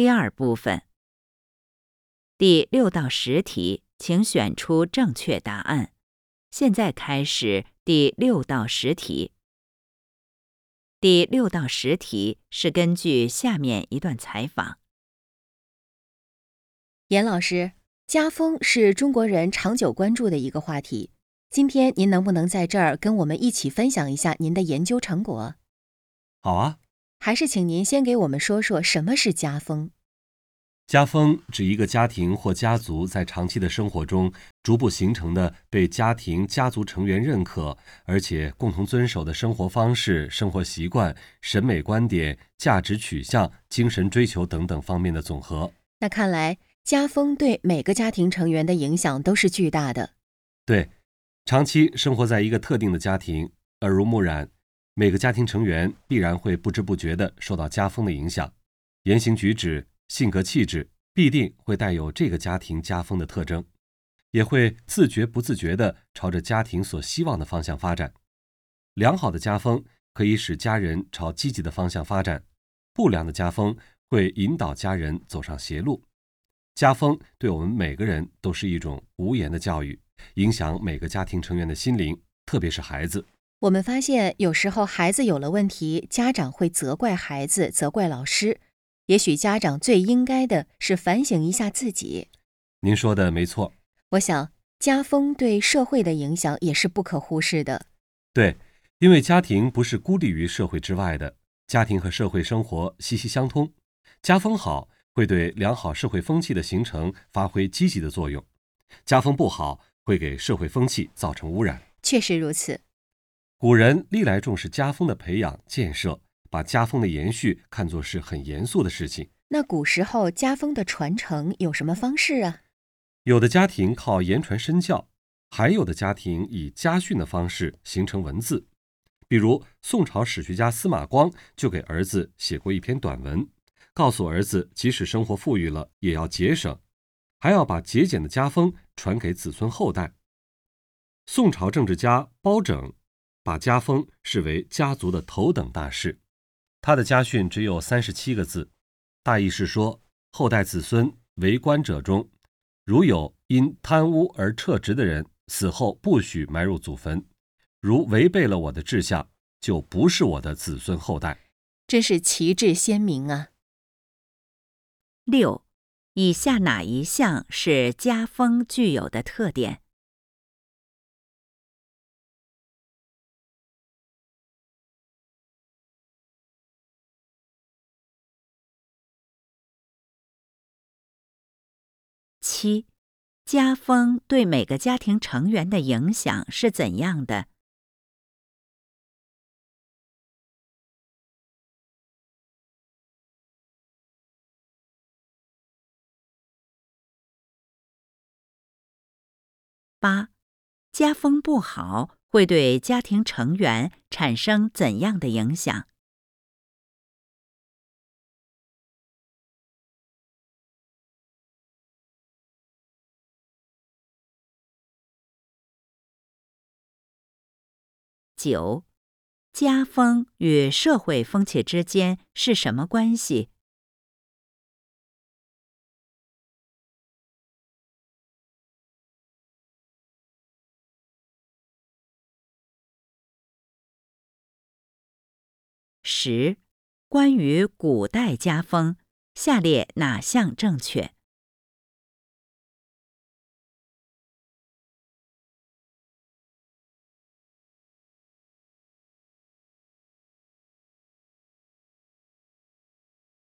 第二部分，第六到十题，请选出正确答案。现在开始第六到十题。第六到十题是根据下面一段采访。严老师，家风是中国人长久关注的一个话题。今天您能不能在这儿跟我们一起分享一下您的研究成果？好啊。还是请您先给我们说说什么是家风。家风指一个家庭或家族在长期的生活中逐步形成的被家庭家族成员认可，而且共同遵守的生活方式、生活习惯、审美观点、价值取向、精神追求等等方面的总和。那看来家风对每个家庭成员的影响都是巨大的。对，长期生活在一个特定的家庭，耳濡目染。每个家庭成员必然会不知不觉地受到家风的影响，言行举止、性格气质必定会带有这个家庭家风的特征，也会自觉不自觉地朝着家庭所希望的方向发展。良好的家风可以使家人朝积极的方向发展，不良的家风会引导家人走上邪路。家风对我们每个人都是一种无言的教育，影响每个家庭成员的心灵，特别是孩子。我们发现，有时候孩子有了问题，家长会责怪孩子，责怪老师。也许家长最应该的是反省一下自己。您说的没错。我想，家风对社会的影响也是不可忽视的。对，因为家庭不是孤立于社会之外的，家庭和社会生活息息相通。家风好，会对良好社会风气的形成发挥积极的作用；家风不好，会给社会风气造成污染。确实如此。古人历来重视家风的培养建设，把家风的延续看作是很严肃的事情。那古时候家风的传承有什么方式啊？有的家庭靠言传身教，还有的家庭以家训的方式形成文字。比如宋朝史学家司马光就给儿子写过一篇短文，告诉儿子，即使生活富裕了，也要节省，还要把节俭的家风传给子孙后代。宋朝政治家包拯。把家风视为家族的头等大事，他的家训只有三十七个字，大意是说：后代子孙为官者中，如有因贪污而撤职的人，死后不许埋入祖坟；如违背了我的志向，就不是我的子孙后代。真是旗帜鲜明啊！六，以下哪一项是家风具有的特点？七，家风对每个家庭成员的影响是怎样的？八，家风不好会对家庭成员产生怎样的影响？九，家风与社会风气之间是什么关系？十，关于古代家风，下列哪项正确？